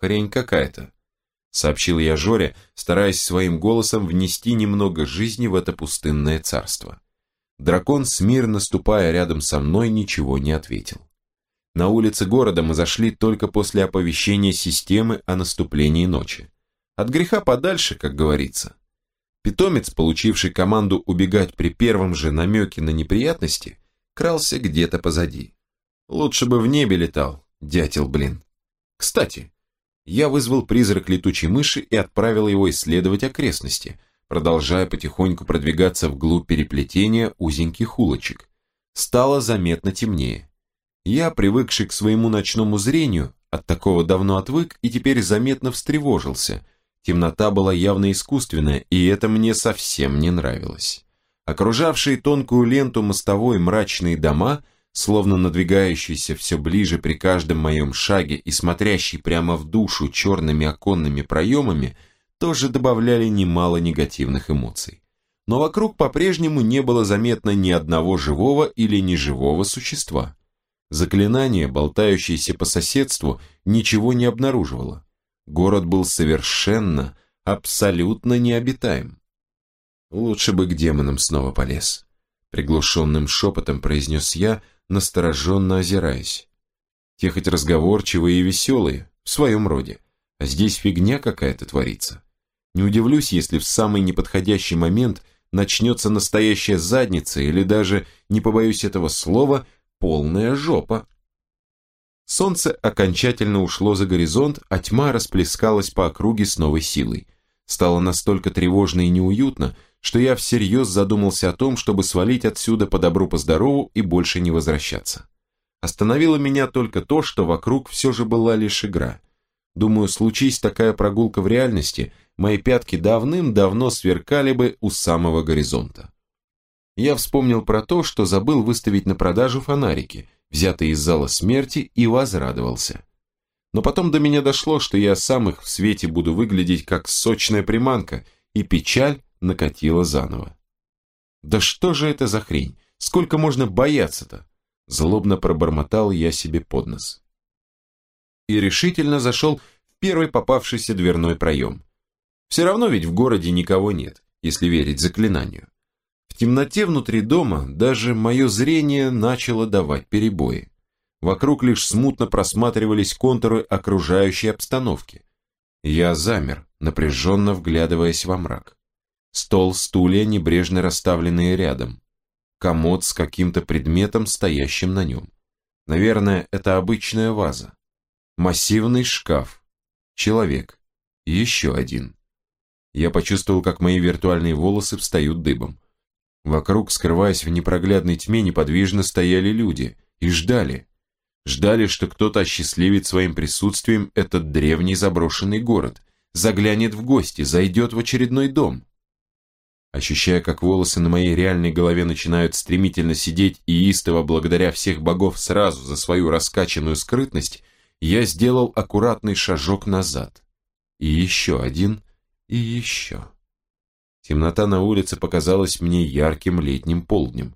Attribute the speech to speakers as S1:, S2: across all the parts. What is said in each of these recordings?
S1: Хрень какая-то, сообщил я Жоре, стараясь своим голосом внести немного жизни в это пустынное царство. Дракон, смирно ступая рядом со мной, ничего не ответил. На улице города мы зашли только после оповещения системы о наступлении ночи. От греха подальше, как говорится. Питомец, получивший команду убегать при первом же намеке на неприятности, крался где-то позади. Лучше бы в небе летал, дятел, блин. Кстати, я вызвал призрак летучей мыши и отправил его исследовать окрестности, продолжая потихоньку продвигаться вглубь переплетения узеньких улочек. Стало заметно темнее. Я, привыкший к своему ночному зрению, от такого давно отвык и теперь заметно встревожился. Темнота была явно искусственная, и это мне совсем не нравилось. Окружавшие тонкую ленту мостовой мрачные дома – словно надвигающийся все ближе при каждом моем шаге и смотрящий прямо в душу черными оконными проемами, тоже добавляли немало негативных эмоций. Но вокруг по-прежнему не было заметно ни одного живого или неживого существа. Заклинание, болтающееся по соседству, ничего не обнаруживало. Город был совершенно, абсолютно необитаем. Лучше бы к демонам снова полез. Приглушенным шепотом произнес я, настороженно озираясь. Те хоть разговорчивые и веселые, в своем роде, а здесь фигня какая-то творится. Не удивлюсь, если в самый неподходящий момент начнется настоящая задница или даже, не побоюсь этого слова, полная жопа. Солнце окончательно ушло за горизонт, а тьма расплескалась по округе с новой силой. Стало настолько тревожно и неуютно, что я всерьез задумался о том, чтобы свалить отсюда по добру по здорову и больше не возвращаться. Остановило меня только то, что вокруг все же была лишь игра. Думаю, случись такая прогулка в реальности, мои пятки давным-давно сверкали бы у самого горизонта. Я вспомнил про то, что забыл выставить на продажу фонарики, взятые из зала смерти, и возрадовался. Но потом до меня дошло, что я сам их в свете буду выглядеть как сочная приманка, и печаль накатила заново. «Да что же это за хрень? Сколько можно бояться-то?» Злобно пробормотал я себе под нос. И решительно зашел в первый попавшийся дверной проем. Все равно ведь в городе никого нет, если верить заклинанию. В темноте внутри дома даже мое зрение начало давать перебои. Вокруг лишь смутно просматривались контуры окружающей обстановки. Я замер, напряженно вглядываясь во мрак. Стол, стулья, небрежно расставленные рядом. Комод с каким-то предметом, стоящим на нем. Наверное, это обычная ваза. Массивный шкаф. Человек. Еще один. Я почувствовал, как мои виртуальные волосы встают дыбом. Вокруг, скрываясь в непроглядной тьме, неподвижно стояли люди и ждали. Ждали, что кто-то осчастливит своим присутствием этот древний заброшенный город, заглянет в гости, зайдет в очередной дом. Ощущая, как волосы на моей реальной голове начинают стремительно сидеть и истово благодаря всех богов сразу за свою раскачанную скрытность, я сделал аккуратный шажок назад. И еще один, и еще. Темнота на улице показалась мне ярким летним полднем.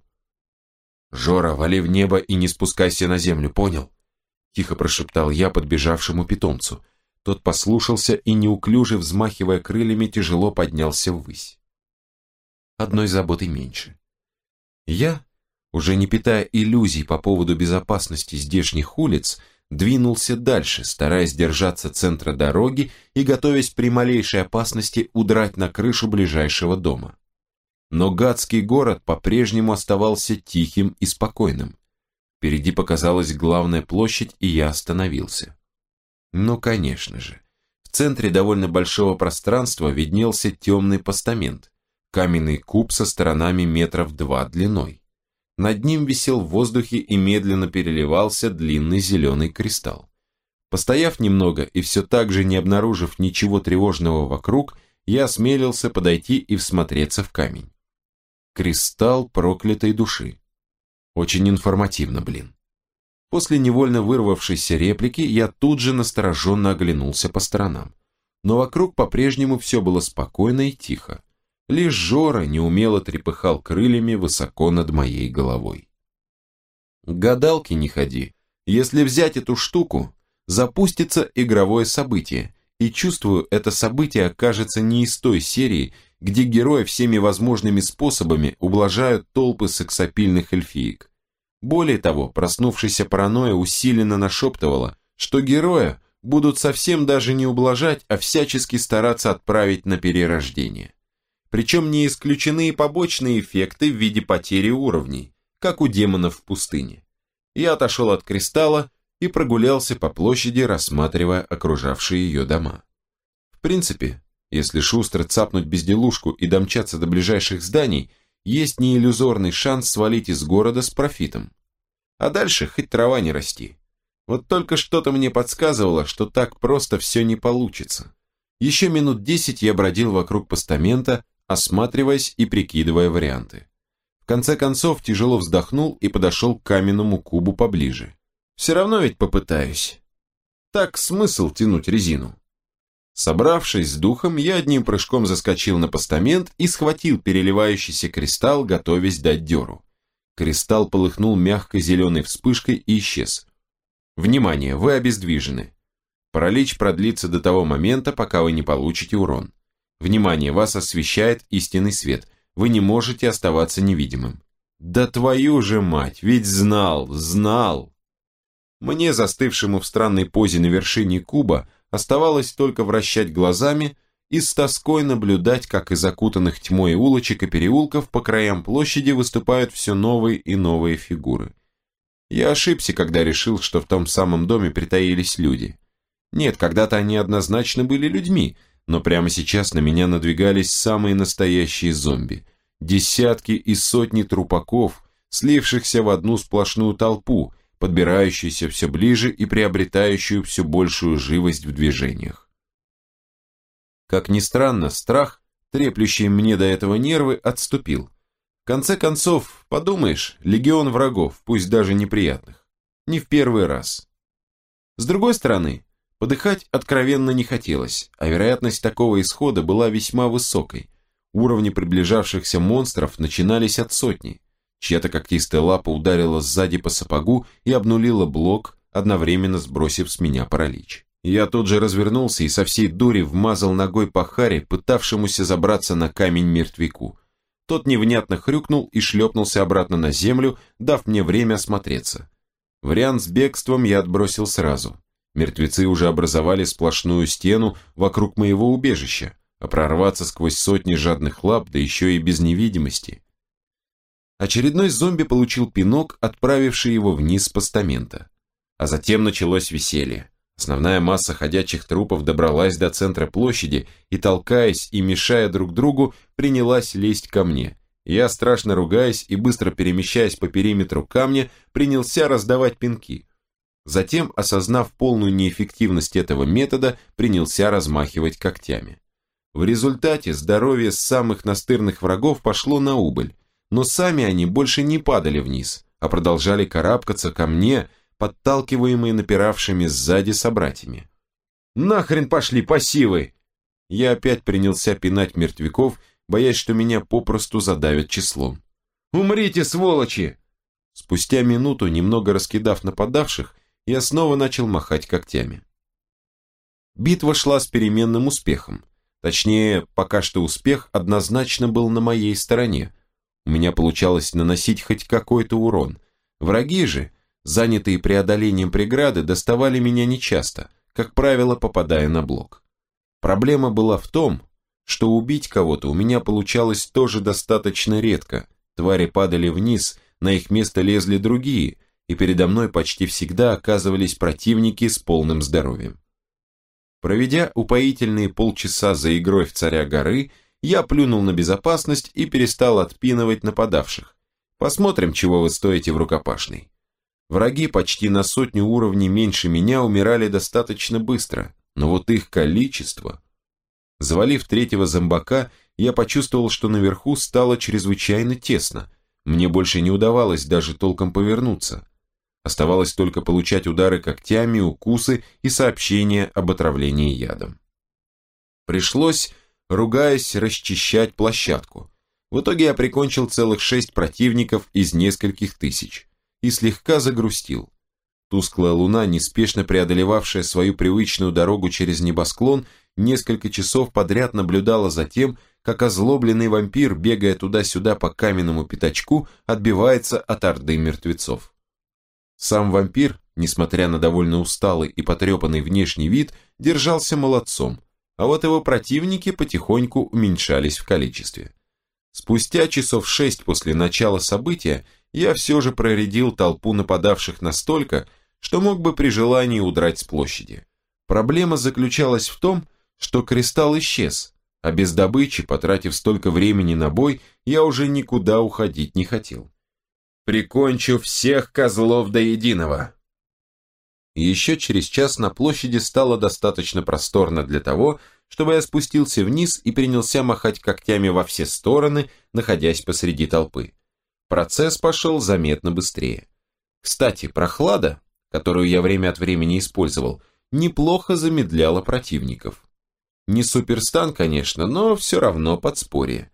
S1: «Жора, вали в небо и не спускайся на землю, понял?» Тихо прошептал я подбежавшему питомцу. Тот послушался и, неуклюже взмахивая крыльями, тяжело поднялся ввысь одной заботой меньше. Я, уже не питая иллюзий по поводу безопасности здешних улиц, двинулся дальше, стараясь держаться центра дороги и готовясь при малейшей опасности удрать на крышу ближайшего дома. Но гадский город по-прежнему оставался тихим и спокойным. Впереди показалась главная площадь, и я остановился. Ну, конечно же. В центре довольно большого пространства виднелся темный постамент каменный куб со сторонами метров два длиной. Над ним висел в воздухе и медленно переливался длинный зеленый кристалл. Постояв немного и все так же не обнаружив ничего тревожного вокруг, я осмелился подойти и всмотреться в камень. Кристалл проклятой души. Очень информативно, блин. После невольно вырвавшейся реплики я тут же настороженно оглянулся по сторонам. Но вокруг по-прежнему все было спокойно и тихо. Лишь Жора неумело трепыхал крыльями высоко над моей головой. Гадалки не ходи. Если взять эту штуку, запустится игровое событие, и чувствую, это событие окажется не из той серии, где герои всеми возможными способами ублажают толпы сексапильных эльфиек. Более того, проснувшаяся паранойя усиленно нашептывала, что героя будут совсем даже не ублажать, а всячески стараться отправить на перерождение. Причем не исключены и побочные эффекты в виде потери уровней, как у демонов в пустыне. Я отошел от кристалла и прогулялся по площади, рассматривая окружавшие ее дома. В принципе, если шустро цапнуть безделушку и домчаться до ближайших зданий, есть неиллюзорный шанс свалить из города с профитом. А дальше хоть трава не расти. Вот только что-то мне подсказывало, что так просто все не получится. Еще минут десять я бродил вокруг постамента, осматриваясь и прикидывая варианты. В конце концов тяжело вздохнул и подошел к каменному кубу поближе. Все равно ведь попытаюсь. Так смысл тянуть резину. Собравшись с духом, я одним прыжком заскочил на постамент и схватил переливающийся кристалл, готовясь дать дёру. Кристалл полыхнул мягкой зеленой вспышкой и исчез. Внимание, вы обездвижены. Паралич продлится до того момента, пока вы не получите урон. Внимание, вас освещает истинный свет. Вы не можете оставаться невидимым. Да твою же мать, ведь знал, знал. Мне, застывшему в странной позе на вершине куба, оставалось только вращать глазами и с тоской наблюдать, как из окутанных тьмой улочек и переулков по краям площади выступают все новые и новые фигуры. Я ошибся, когда решил, что в том самом доме притаились люди. Нет, когда-то они однозначно были людьми, но прямо сейчас на меня надвигались самые настоящие зомби. Десятки и сотни трупаков, слившихся в одну сплошную толпу, подбирающуюся все ближе и приобретающую все большую живость в движениях. Как ни странно, страх, треплющий мне до этого нервы, отступил. В конце концов, подумаешь, легион врагов, пусть даже неприятных. Не в первый раз. С другой стороны, подыхать откровенно не хотелось, а вероятность такого исхода была весьма высокой. Уровни приближавшихся монстров начинались от сотни. Чья-то когтистая лапа ударила сзади по сапогу и обнулила блок, одновременно сбросив с меня паралич. Я тут же развернулся и со всей дури вмазал ногой по харе, пытавшемуся забраться на камень мертвяку. Тот невнятно хрюкнул и шлепнулся обратно на землю, дав мне время осмотреться. Вариант с бегством я отбросил сразу. Мертвецы уже образовали сплошную стену вокруг моего убежища, а прорваться сквозь сотни жадных лап, да еще и без невидимости, Очередной зомби получил пинок, отправивший его вниз с постамента. А затем началось веселье. Основная масса ходячих трупов добралась до центра площади и, толкаясь и мешая друг другу, принялась лезть ко мне. Я, страшно ругаясь и быстро перемещаясь по периметру камня, принялся раздавать пинки. Затем, осознав полную неэффективность этого метода, принялся размахивать когтями. В результате здоровье самых настырных врагов пошло на убыль, но сами они больше не падали вниз, а продолжали карабкаться ко мне, подталкиваемые напиравшими сзади собратьями. «Нахрен пошли пассивы!» Я опять принялся пинать мертвяков, боясь, что меня попросту задавят числом. «Умрите, сволочи!» Спустя минуту, немного раскидав нападавших, я снова начал махать когтями. Битва шла с переменным успехом. Точнее, пока что успех однозначно был на моей стороне, у меня получалось наносить хоть какой-то урон. Враги же, занятые преодолением преграды, доставали меня нечасто, как правило, попадая на блок. Проблема была в том, что убить кого-то у меня получалось тоже достаточно редко. Твари падали вниз, на их место лезли другие, и передо мной почти всегда оказывались противники с полным здоровьем. Проведя упоительные полчаса за игрой в царя горы, я плюнул на безопасность и перестал отпинывать нападавших. Посмотрим, чего вы стоите в рукопашной. Враги почти на сотню уровней меньше меня умирали достаточно быстро, но вот их количество... Завалив третьего зомбака, я почувствовал, что наверху стало чрезвычайно тесно. Мне больше не удавалось даже толком повернуться. Оставалось только получать удары когтями, укусы и сообщения об отравлении ядом. Пришлось ругаясь, расчищать площадку. В итоге я прикончил целых шесть противников из нескольких тысяч и слегка загрустил. Тусклая луна, неспешно преодолевавшая свою привычную дорогу через небосклон, несколько часов подряд наблюдала за тем, как озлобленный вампир, бегая туда-сюда по каменному пятачку, отбивается от орды мертвецов. Сам вампир, несмотря на довольно усталый и потрепанный внешний вид, держался молодцом, а вот его противники потихоньку уменьшались в количестве. Спустя часов шесть после начала события я все же проредил толпу нападавших настолько, что мог бы при желании удрать с площади. Проблема заключалась в том, что кристалл исчез, а без добычи, потратив столько времени на бой, я уже никуда уходить не хотел. Прикончу всех козлов до единого. Еще через час на площади стало достаточно просторно для того, чтобы я спустился вниз и принялся махать когтями во все стороны, находясь посреди толпы. Процесс пошел заметно быстрее. Кстати, прохлада, которую я время от времени использовал, неплохо замедляла противников. Не суперстан, конечно, но все равно подспорье.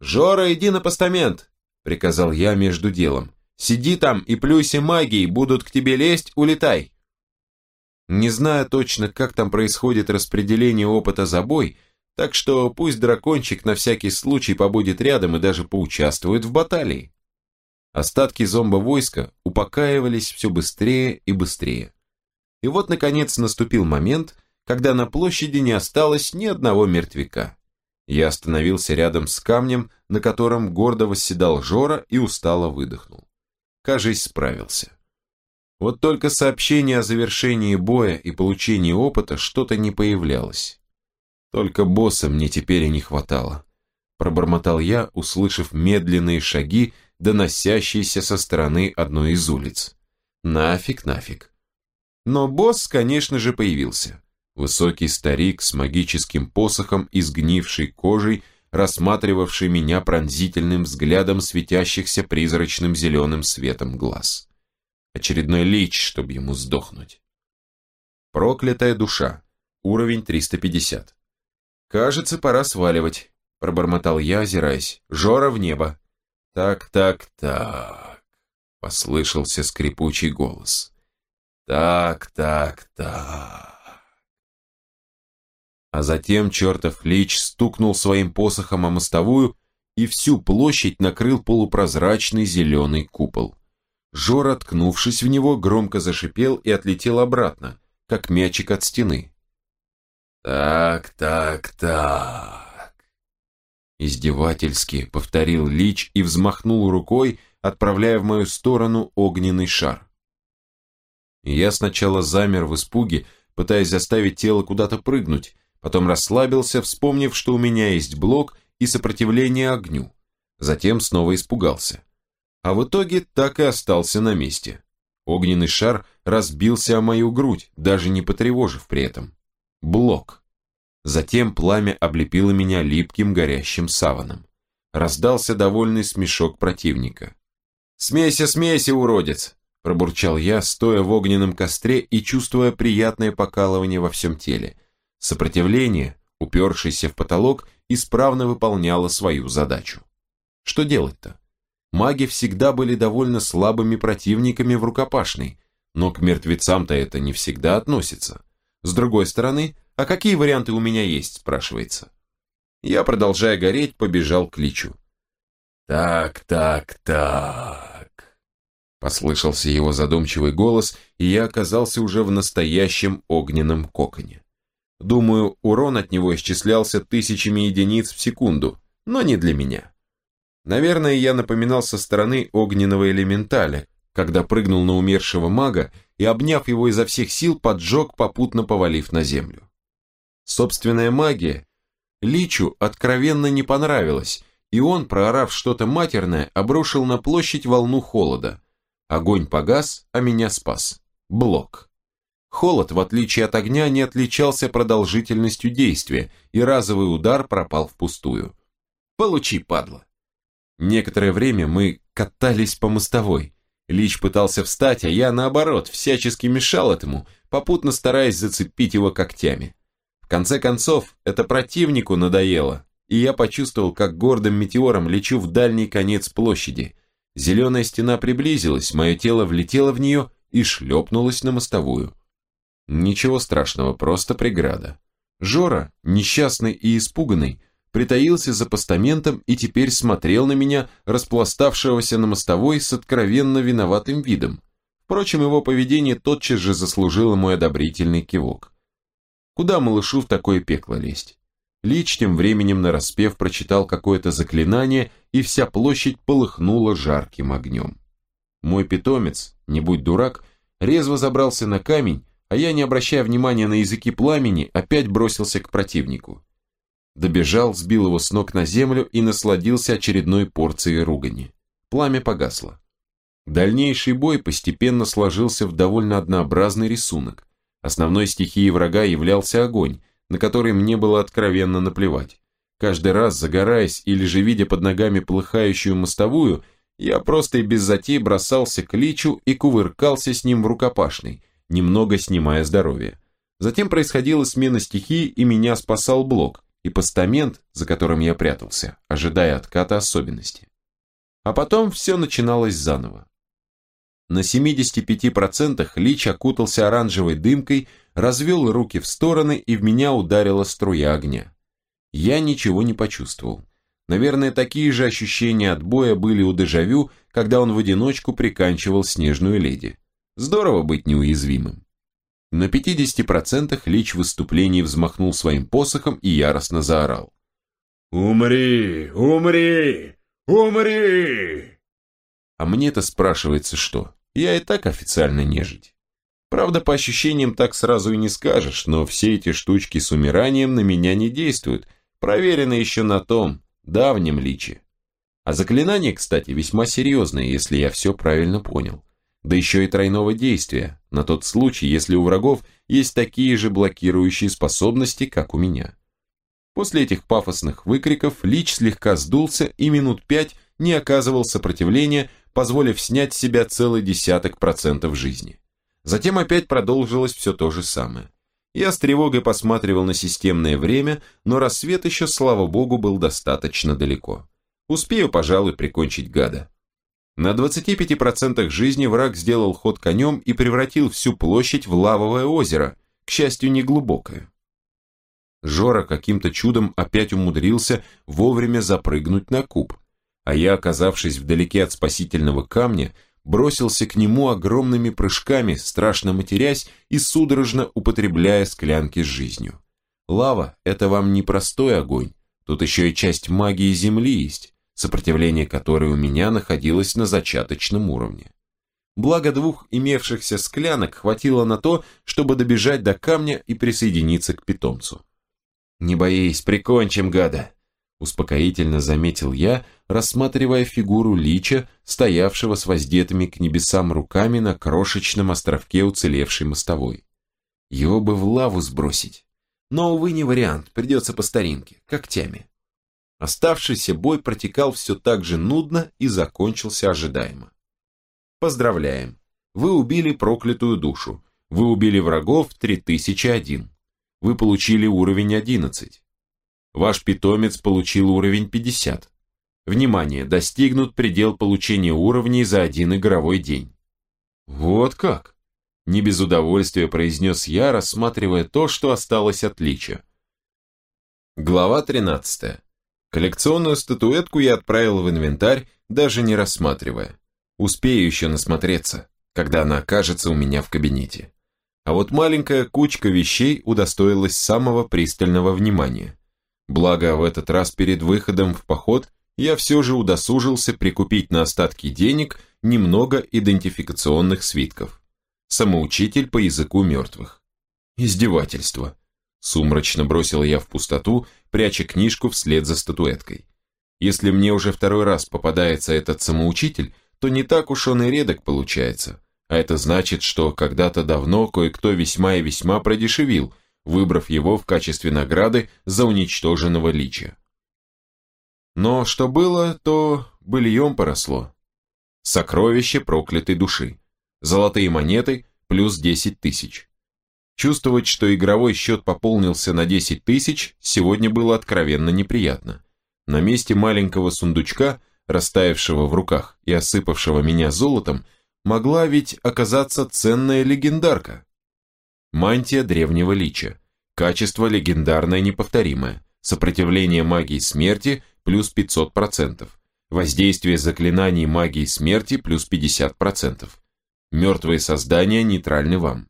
S1: «Жора, иди на постамент!» – приказал я между делом. «Сиди там и плюйся магией, будут к тебе лезть, улетай!» Не зная точно, как там происходит распределение опыта за бой, так что пусть дракончик на всякий случай побудет рядом и даже поучаствует в баталии. Остатки зомбо-войска упокаивались все быстрее и быстрее. И вот, наконец, наступил момент, когда на площади не осталось ни одного мертвяка. Я остановился рядом с камнем, на котором гордо восседал Жора и устало выдохнул. Кажись, справился. Вот только сообщение о завершении боя и получении опыта что-то не появлялось. Только босса мне теперь и не хватало. Пробормотал я, услышав медленные шаги, доносящиеся со стороны одной из улиц. Нафиг, нафиг. Но босс, конечно же, появился. Высокий старик с магическим посохом и сгнившей кожей, рассматривавший меня пронзительным взглядом светящихся призрачным зеленым светом глаз. Очередной лич, чтобы ему сдохнуть. Проклятая душа. Уровень 350. Кажется, пора сваливать, пробормотал я, озираясь. Жора в небо. Так, так, так. Послышался скрипучий голос. Так, так, так. А затем чертов лич стукнул своим посохом о мостовую, и всю площадь накрыл полупрозрачный зеленый купол. Жора, ткнувшись в него, громко зашипел и отлетел обратно, как мячик от стены. «Так, так, так...» Издевательски повторил Лич и взмахнул рукой, отправляя в мою сторону огненный шар. Я сначала замер в испуге, пытаясь заставить тело куда-то прыгнуть, потом расслабился, вспомнив, что у меня есть блок и сопротивление огню. Затем снова испугался а в итоге так и остался на месте. Огненный шар разбился о мою грудь, даже не потревожив при этом. Блок. Затем пламя облепило меня липким горящим саваном. Раздался довольный смешок противника. «Смейся, смейся, уродец!» пробурчал я, стоя в огненном костре и чувствуя приятное покалывание во всем теле. Сопротивление, упершееся в потолок, исправно выполняло свою задачу. Что делать-то? маги всегда были довольно слабыми противниками в рукопашной, но к мертвецам-то это не всегда относится. С другой стороны, а какие варианты у меня есть, спрашивается. Я, продолжая гореть, побежал к Личу. «Так, так, так...» Послышался его задумчивый голос, и я оказался уже в настоящем огненном коконе. Думаю, урон от него исчислялся тысячами единиц в секунду, но не для меня. Наверное, я напоминал со стороны огненного элементаля, когда прыгнул на умершего мага и, обняв его изо всех сил, поджег, попутно повалив на землю. Собственная магия Личу откровенно не понравилась, и он, проорав что-то матерное, обрушил на площадь волну холода. Огонь погас, а меня спас. Блок. Холод, в отличие от огня, не отличался продолжительностью действия, и разовый удар пропал впустую. Получи, падла. Некоторое время мы катались по мостовой. Лич пытался встать, а я, наоборот, всячески мешал этому, попутно стараясь зацепить его когтями. В конце концов, это противнику надоело, и я почувствовал, как гордым метеором лечу в дальний конец площади. Зеленая стена приблизилась, мое тело влетело в нее и шлепнулась на мостовую. Ничего страшного, просто преграда. Жора, несчастный и испуганный, притаился за постаментом и теперь смотрел на меня, распластавшегося на мостовой с откровенно виноватым видом. Впрочем, его поведение тотчас же заслужило мой одобрительный кивок. Куда малышу в такое пекло лезть? Лич тем временем нараспев прочитал какое-то заклинание, и вся площадь полыхнула жарким огнем. Мой питомец, не будь дурак, резво забрался на камень, а я, не обращая внимания на языки пламени, опять бросился к противнику. Добежал, сбил его с ног на землю и насладился очередной порцией ругани. Пламя погасло. Дальнейший бой постепенно сложился в довольно однообразный рисунок. Основной стихией врага являлся огонь, на который мне было откровенно наплевать. Каждый раз, загораясь или же видя под ногами плыхающую мостовую, я просто и без затей бросался к личу и кувыркался с ним в рукопашной, немного снимая здоровье. Затем происходила смена стихии, и меня спасал блок, и постамент, за которым я прятался, ожидая отката особенности. А потом все начиналось заново. На 75% Лич окутался оранжевой дымкой, развел руки в стороны и в меня ударила струя огня. Я ничего не почувствовал. Наверное, такие же ощущения от боя были у Дежавю, когда он в одиночку приканчивал снежную леди. Здорово быть неуязвимым. На 50% Лич в выступлении взмахнул своим посохом и яростно заорал.
S2: «Умри! Умри! Умри!»
S1: А мне-то спрашивается что? Я и так официально нежить. Правда, по ощущениям так сразу и не скажешь, но все эти штучки с умиранием на меня не действуют, проверено еще на том, давнем личе. А заклинание, кстати, весьма серьезное, если я все правильно понял. Да еще и тройного действия, на тот случай, если у врагов есть такие же блокирующие способности, как у меня. После этих пафосных выкриков Лич слегка сдулся и минут пять не оказывал сопротивления, позволив снять с себя целый десяток процентов жизни. Затем опять продолжилось все то же самое. Я с тревогой посматривал на системное время, но рассвет еще, слава богу, был достаточно далеко. Успею, пожалуй, прикончить гада. На 25% жизни враг сделал ход конем и превратил всю площадь в лавовое озеро, к счастью, не глубокое. Жора каким-то чудом опять умудрился вовремя запрыгнуть на куб а я, оказавшись вдалеке от спасительного камня, бросился к нему огромными прыжками, страшно матерясь и судорожно употребляя склянки с жизнью. Лава – это вам не простой огонь, тут еще и часть магии Земли есть, сопротивление которой у меня находилось на зачаточном уровне. Благо двух имевшихся склянок хватило на то, чтобы добежать до камня и присоединиться к питомцу. «Не боись, прикончим гада!» Успокоительно заметил я, рассматривая фигуру Лича, стоявшего с воздетыми к небесам руками на крошечном островке уцелевшей мостовой. Его бы в лаву сбросить. Но, увы, не вариант, придется по старинке, когтями. Оставшийся бой протекал все так же нудно и закончился ожидаемо. Поздравляем! Вы убили проклятую душу. Вы убили врагов 3001. Вы получили уровень 11. Ваш питомец получил уровень 50. Внимание, достигнут предел получения уровней за один игровой день. Вот как? Не без удовольствия произнес я, рассматривая то, что осталось от лича. Глава 13. Коллекционную статуэтку я отправил в инвентарь, даже не рассматривая. Успею еще насмотреться, когда она окажется у меня в кабинете. А вот маленькая кучка вещей удостоилась самого пристального внимания. Благо, в этот раз перед выходом в поход я все же удосужился прикупить на остатки денег немного идентификационных свитков. Самоучитель по языку мертвых. Издевательство. Сумрачно бросил я в пустоту, пряча книжку вслед за статуэткой. Если мне уже второй раз попадается этот самоучитель, то не так уж он и редок получается. А это значит, что когда-то давно кое-кто весьма и весьма продешевил – выбрав его в качестве награды за уничтоженного лича. Но что было, то быльем поросло. Сокровище проклятой души. Золотые монеты плюс 10 тысяч. Чувствовать, что игровой счет пополнился на 10 тысяч, сегодня было откровенно неприятно. На месте маленького сундучка, растаявшего в руках и осыпавшего меня золотом, могла ведь оказаться ценная легендарка. Мантия древнего лича. Качество легендарное неповторимое. Сопротивление магии смерти плюс 500%. Воздействие заклинаний магии смерти плюс 50%. Мертвые создания нейтральны вам.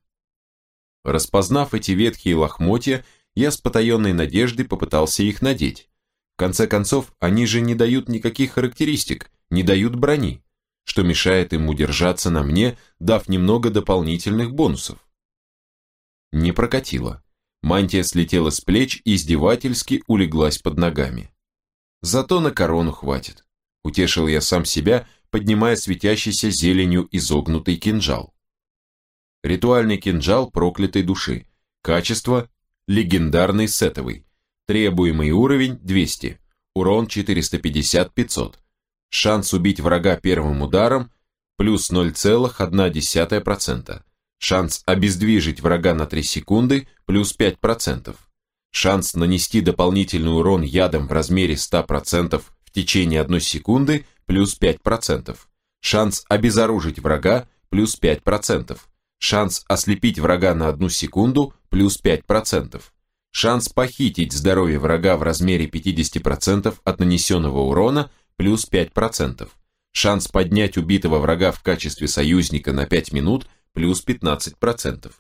S1: Распознав эти ветхие лохмотья, я с потаенной надеждой попытался их надеть. В конце концов, они же не дают никаких характеристик, не дают брони, что мешает им удержаться на мне, дав немного дополнительных бонусов. Не прокатило. Мантия слетела с плеч и издевательски улеглась под ногами. Зато на корону хватит. Утешил я сам себя, поднимая светящийся зеленью изогнутый кинжал. Ритуальный кинжал проклятой души. Качество – легендарный сетовый. Требуемый уровень – 200. Урон 450-500. Шанс убить врага первым ударом – плюс 0,1%. Шанс обездвижить врага на 3 секунды – плюс 5%. Шанс нанести дополнительный урон ядом в размере 100% в течение 1 секунды – плюс 5%. Шанс обезоружить врага – плюс 5%. Шанс ослепить врага на 1 секунду – плюс 5%. Шанс похитить здоровье врага в размере 50% от нанесенного урона плюс 5%. Шанс поднять убитого врага в качестве союзника на 5 минут плюс 15%.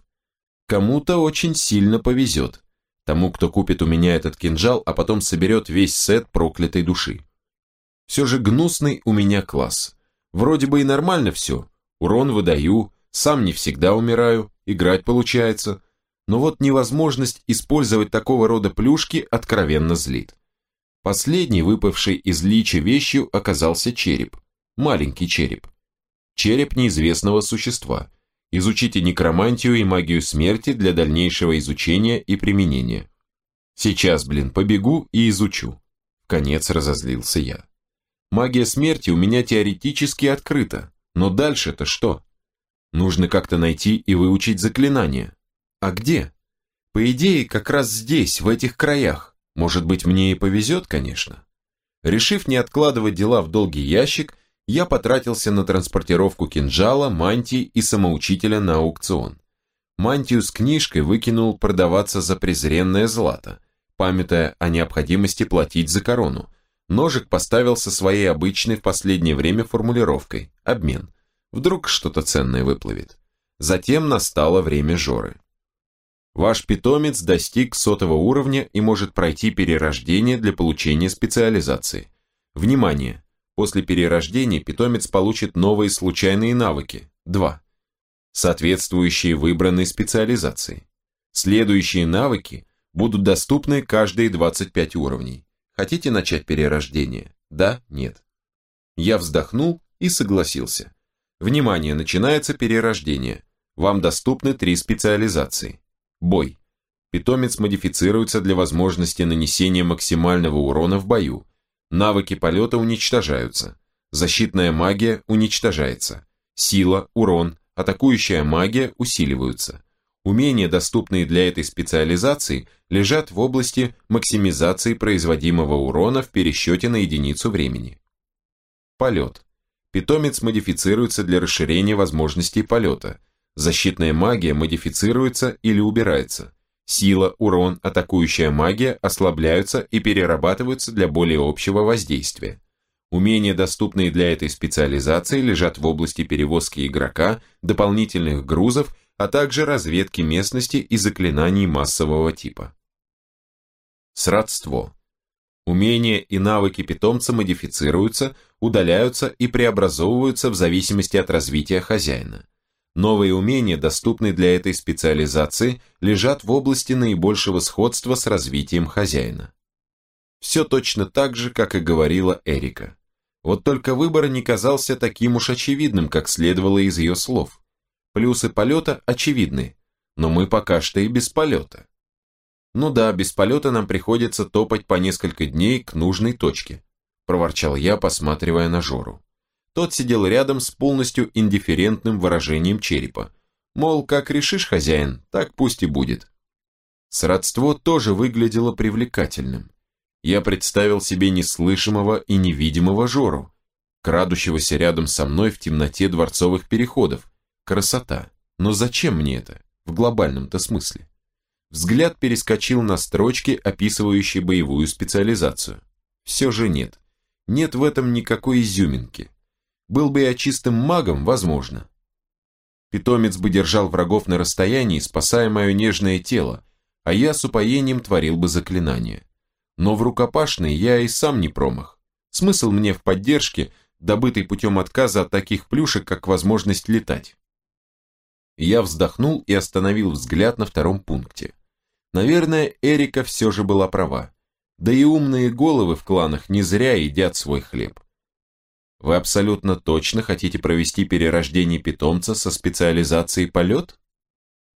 S1: Кому-то очень сильно повезет. Тому, кто купит у меня этот кинжал, а потом соберет весь сет проклятой души. Все же гнусный у меня класс. Вроде бы и нормально все. Урон выдаю, сам не всегда умираю, играть получается – но вот невозможность использовать такого рода плюшки откровенно злит. Последний, выпавший из лича вещью, оказался череп. Маленький череп. Череп неизвестного существа. Изучите некромантию и магию смерти для дальнейшего изучения и применения. Сейчас, блин, побегу и изучу. В конец разозлился я. Магия смерти у меня теоретически открыта, но дальше-то что? Нужно как-то найти и выучить заклинание. А где? По идее, как раз здесь, в этих краях. Может быть, мне и повезет, конечно. Решив не откладывать дела в долгий ящик, я потратился на транспортировку кинжала, мантии и самоучителя на аукцион. Мантию с книжкой выкинул продаваться за презренное злато, памятая о необходимости платить за корону. Ножик поставил со своей обычной в последнее время формулировкой «обмен». Вдруг что-то ценное выплывет. Затем настало время Жоры. Ваш питомец достиг сотого уровня и может пройти перерождение для получения специализации. Внимание! После перерождения питомец получит новые случайные навыки. 2. Соответствующие выбранной специализации. Следующие навыки будут доступны каждые 25 уровней. Хотите начать перерождение? Да? Нет? Я вздохнул и согласился. Внимание, начинается перерождение. Вам доступны три специализации. Бой. Питомец модифицируется для возможности нанесения максимального урона в бою. Навыки полета уничтожаются. Защитная магия уничтожается. Сила, урон, атакующая магия усиливаются. Умения, доступные для этой специализации, лежат в области максимизации производимого урона в пересчете на единицу времени. Полет. Питомец модифицируется для расширения возможностей полета – Защитная магия модифицируется или убирается. Сила, урон, атакующая магия ослабляются и перерабатываются для более общего воздействия. Умения, доступные для этой специализации, лежат в области перевозки игрока, дополнительных грузов, а также разведки местности и заклинаний массового типа. Сродство. Умения и навыки питомца модифицируются, удаляются и преобразовываются в зависимости от развития хозяина. Новые умения, доступные для этой специализации, лежат в области наибольшего сходства с развитием хозяина. Все точно так же, как и говорила Эрика. Вот только выбор не казался таким уж очевидным, как следовало из ее слов. Плюсы полета очевидны, но мы пока что и без полета. Ну да, без полета нам приходится топать по несколько дней к нужной точке, проворчал я, посматривая на Жору. Тот сидел рядом с полностью индифферентным выражением черепа. Мол, как решишь, хозяин, так пусть и будет. Сродство тоже выглядело привлекательным. Я представил себе неслышимого и невидимого Жору. крадущегося рядом со мной в темноте дворцовых переходов. Красота. Но зачем мне это? В глобальном-то смысле. Взгляд перескочил на строчки, описывающие боевую специализацию. Все же нет. Нет в этом никакой изюминки. Был бы я чистым магом, возможно. Питомец бы держал врагов на расстоянии, спасая мое нежное тело, а я с упоением творил бы заклинания. Но в рукопашной я и сам не промах. Смысл мне в поддержке, добытой путем отказа от таких плюшек, как возможность летать. Я вздохнул и остановил взгляд на втором пункте. Наверное, Эрика все же была права. Да и умные головы в кланах не зря едят свой хлеб. Вы абсолютно точно хотите провести перерождение питомца со специализацией полет?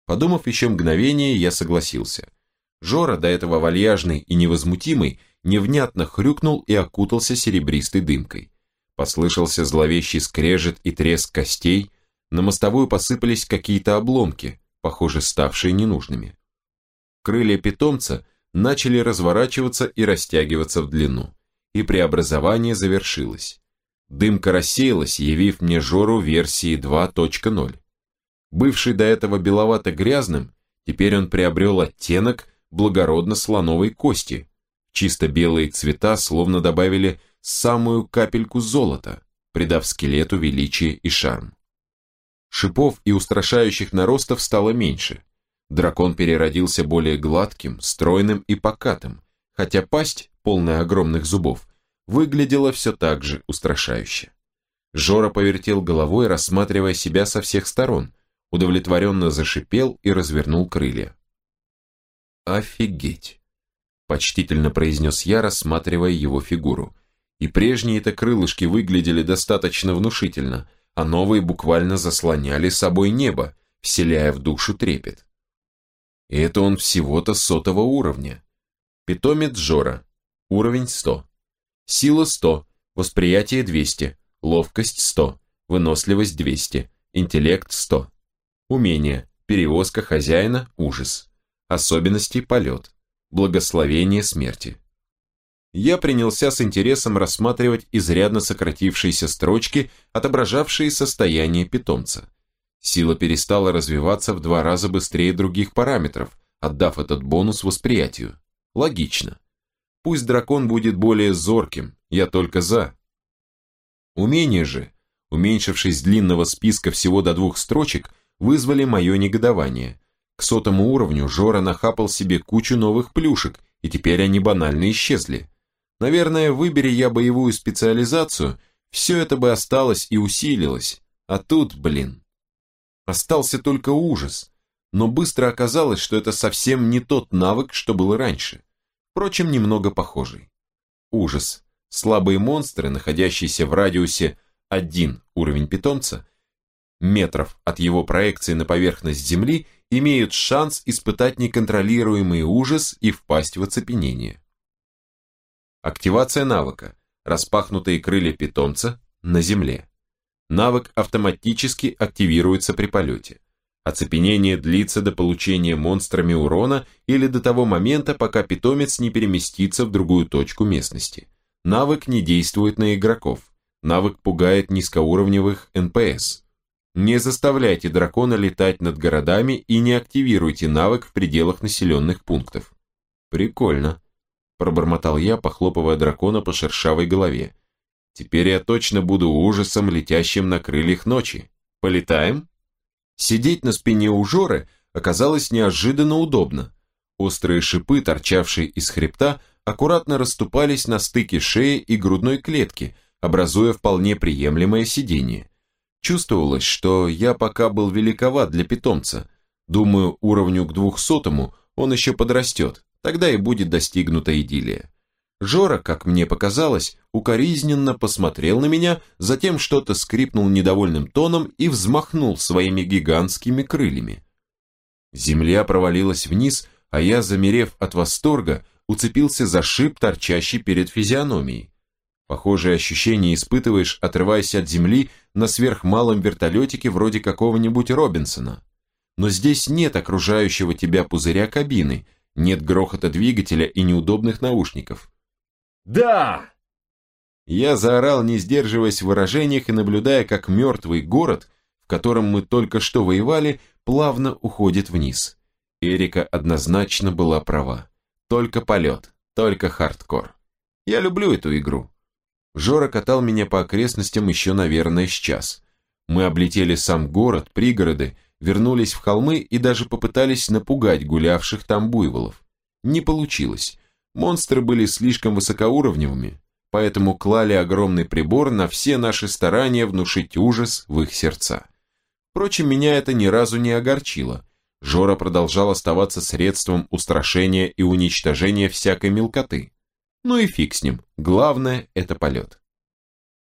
S1: Подумав еще мгновение, я согласился. Жора, до этого вальяжный и невозмутимый, невнятно хрюкнул и окутался серебристой дымкой. Послышался зловещий скрежет и треск костей, на мостовую посыпались какие-то обломки, похоже, ставшие ненужными. Крылья питомца начали разворачиваться и растягиваться в длину, и преобразование завершилось. Дымка рассеялась, явив мне Жору версии 2.0. Бывший до этого беловато-грязным, теперь он приобрел оттенок благородно-слоновой кости. Чисто белые цвета словно добавили самую капельку золота, придав скелету величие и шарм. Шипов и устрашающих наростов стало меньше. Дракон переродился более гладким, стройным и покатым, хотя пасть, полная огромных зубов, выглядела все так же устрашающе. Жора повертел головой, рассматривая себя со всех сторон, удовлетворенно зашипел и развернул крылья. «Офигеть!» – почтительно произнес я, рассматривая его фигуру. И прежние-то крылышки выглядели достаточно внушительно, а новые буквально заслоняли собой небо, вселяя в душу трепет. И это он всего-то сотого уровня. Питомец Жора. Уровень 100. Сила 100, восприятие 200, ловкость 100, выносливость 200, интеллект 100. Умение, перевозка хозяина, ужас. Особенности, полет. Благословение смерти. Я принялся с интересом рассматривать изрядно сократившиеся строчки, отображавшие состояние питомца. Сила перестала развиваться в два раза быстрее других параметров, отдав этот бонус восприятию. Логично. Пусть дракон будет более зорким, я только за. Умения же, уменьшившись длинного списка всего до двух строчек, вызвали мое негодование. К сотому уровню Жора нахапал себе кучу новых плюшек, и теперь они банально исчезли. Наверное, выбери я боевую специализацию, все это бы осталось и усилилось. А тут, блин, остался только ужас. Но быстро оказалось, что это совсем не тот навык, что был раньше впрочем, немного похожий. Ужас. Слабые монстры, находящиеся в радиусе 1 уровень питомца, метров от его проекции на поверхность Земли, имеют шанс испытать неконтролируемый ужас и впасть в оцепенение. Активация навыка. Распахнутые крылья питомца на Земле. Навык автоматически активируется при полете. Оцепенение длится до получения монстрами урона или до того момента, пока питомец не переместится в другую точку местности. Навык не действует на игроков. Навык пугает низкоуровневых НПС. Не заставляйте дракона летать над городами и не активируйте навык в пределах населенных пунктов. Прикольно, пробормотал я, похлопывая дракона по шершавой голове. Теперь я точно буду ужасом, летящим на крыльях ночи. Полетаем? Сидеть на спине у Жоры оказалось неожиданно удобно. Острые шипы, торчавшие из хребта, аккуратно расступались на стыке шеи и грудной клетки, образуя вполне приемлемое сидение. Чувствовалось, что я пока был великоват для питомца. Думаю, уровню к двухсотому он еще подрастет, тогда и будет достигнута идиллия. Жора, как мне показалось, укоризненно посмотрел на меня, затем что-то скрипнул недовольным тоном и взмахнул своими гигантскими крыльями. Земля провалилась вниз, а я, замерев от восторга, уцепился за шип, торчащий перед физиономией. Похожее ощущение испытываешь, отрываясь от земли на сверхмалом вертолетике вроде какого-нибудь Робинсона. Но здесь нет окружающего тебя пузыря кабины, нет грохота двигателя и неудобных наушников.
S2: Да!
S1: Я заорал, не сдерживаясь в выражениях и наблюдая, как мертвый город, в котором мы только что воевали, плавно уходит вниз. Эрика однозначно была права. Только полет, только хардкор. Я люблю эту игру. Жора катал меня по окрестностям еще, наверное, с час. Мы облетели сам город, пригороды, вернулись в холмы и даже попытались напугать гулявших там буйволов. Не получилось. Монстры были слишком высокоуровневыми, поэтому клали огромный прибор на все наши старания внушить ужас в их сердца. Впрочем, меня это ни разу не огорчило. Жора продолжал оставаться средством устрашения и уничтожения всякой мелкоты. Ну и фиг с ним, главное – это полет.